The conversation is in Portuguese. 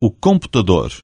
o computador.